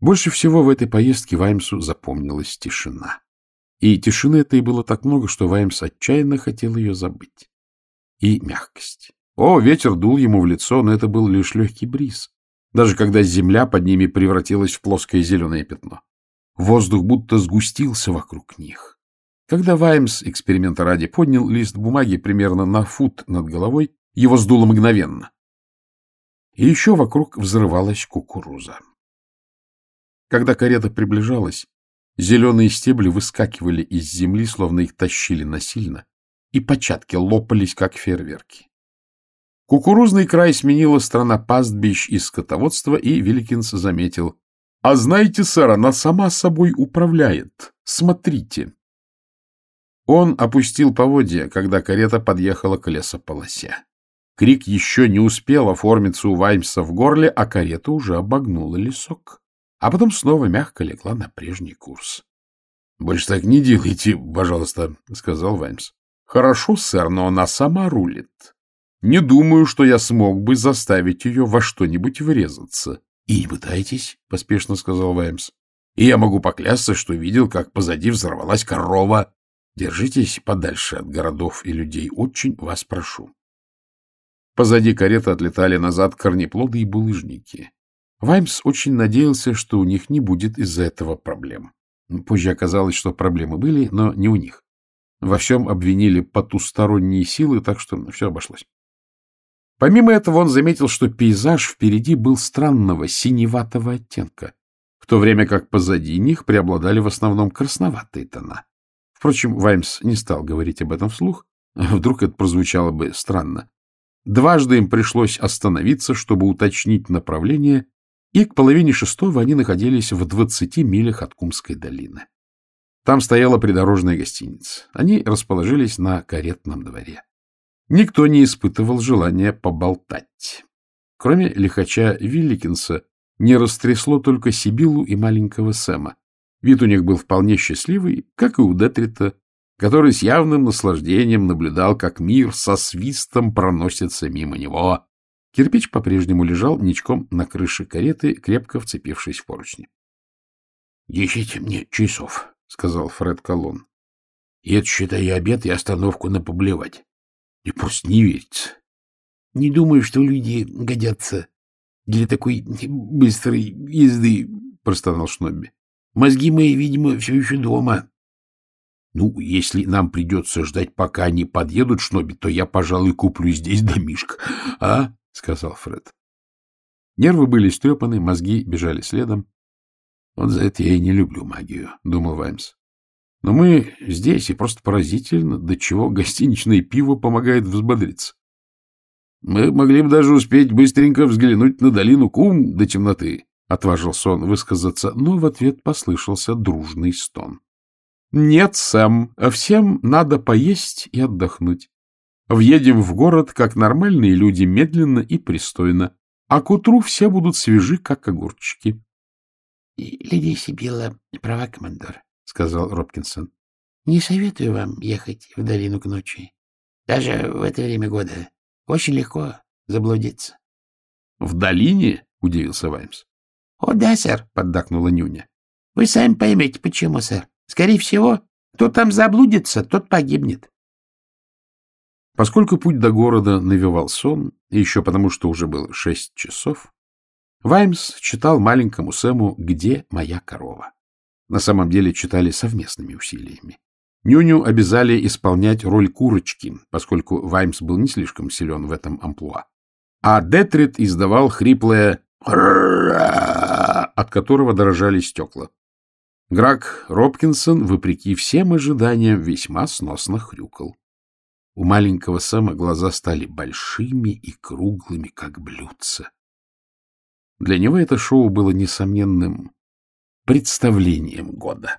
Больше всего в этой поездке Ваймсу запомнилась тишина. И тишины этой было так много, что Ваймс отчаянно хотел ее забыть. И мягкость. О, ветер дул ему в лицо, но это был лишь легкий бриз, даже когда земля под ними превратилась в плоское зеленое пятно. Воздух будто сгустился вокруг них. Когда Ваймс эксперимента ради поднял лист бумаги примерно на фут над головой, его сдуло мгновенно. И еще вокруг взрывалась кукуруза. Когда карета приближалась, зеленые стебли выскакивали из земли, словно их тащили насильно, и початки лопались, как фейерверки. Кукурузный край сменила страна пастбищ и скотоводства, и Великинс заметил. — А знаете, сэр, она сама собой управляет. Смотрите. Он опустил поводья, когда карета подъехала к лесополосе. Крик еще не успел оформиться у Ваймса в горле, а карета уже обогнула лесок а потом снова мягко легла на прежний курс. — Больше так не делайте, пожалуйста, — сказал Ваймс. — Хорошо, сэр, но она сама рулит. Не думаю, что я смог бы заставить ее во что-нибудь врезаться. — И не пытайтесь, — поспешно сказал Ваймс. — И я могу поклясться, что видел, как позади взорвалась корова. Держитесь подальше от городов и людей, очень вас прошу. Позади кареты отлетали назад корнеплоды и булыжники. Ваймс очень надеялся, что у них не будет из-за этого проблем. Позже оказалось, что проблемы были, но не у них. Во всем обвинили потусторонние силы, так что все обошлось. Помимо этого он заметил, что пейзаж впереди был странного синеватого оттенка, в то время как позади них преобладали в основном красноватые тона. Впрочем, Ваймс не стал говорить об этом вслух, вдруг это прозвучало бы странно. Дважды им пришлось остановиться, чтобы уточнить направление и к половине шестого они находились в двадцати милях от Кумской долины. Там стояла придорожная гостиница. Они расположились на каретном дворе. Никто не испытывал желания поболтать. Кроме лихача Вилликинса, не растрясло только Сибилу и маленького Сэма. Вид у них был вполне счастливый, как и у Детрита, который с явным наслаждением наблюдал, как мир со свистом проносится мимо него, Кирпич по-прежнему лежал ничком на крыше кареты, крепко вцепившись в поручни. — Ищите мне часов, — сказал Фред Колон. — И это, считай, и обед, и остановку на поблевать. И просто не верится. Не думаю, что люди годятся для такой быстрой езды, — простонал Шнобби. — Мозги мои, видимо, все еще дома. — Ну, если нам придется ждать, пока они подъедут, Шнобби, то я, пожалуй, куплю здесь домишко, а? — сказал Фред. Нервы были стрепаны, мозги бежали следом. «Вот за это я и не люблю магию», — думал Ваймс. «Но мы здесь, и просто поразительно, до чего гостиничное пиво помогает взбодриться. Мы могли бы даже успеть быстренько взглянуть на долину Кум до темноты», — отважился он высказаться, но в ответ послышался дружный стон. «Нет, Сэм, всем надо поесть и отдохнуть. Въедем в город, как нормальные люди, медленно и пристойно, а к утру все будут свежи, как огурчики. — Леди Сибила права, командор, — сказал Робкинсон. — Не советую вам ехать в долину к ночи. Даже в это время года очень легко заблудиться. — В долине? — удивился Ваймс. — О, да, сэр, — поддакнула Нюня. — Вы сами поймете, почему, сэр. Скорее всего, кто там заблудится, тот погибнет. Поскольку путь до города навевал сон, и еще потому, что уже было шесть часов, Ваймс читал маленькому Сэму «Где моя корова?». На самом деле читали совместными усилиями. Нюню обязали исполнять роль курочки, поскольку Ваймс был не слишком силен в этом амплуа. А Детрит издавал хриплое от которого дорожали стекла. Грак Робкинсон, вопреки всем ожиданиям, весьма сносно хрюкал. У маленького Сэма глаза стали большими и круглыми, как блюдца. Для него это шоу было несомненным представлением года.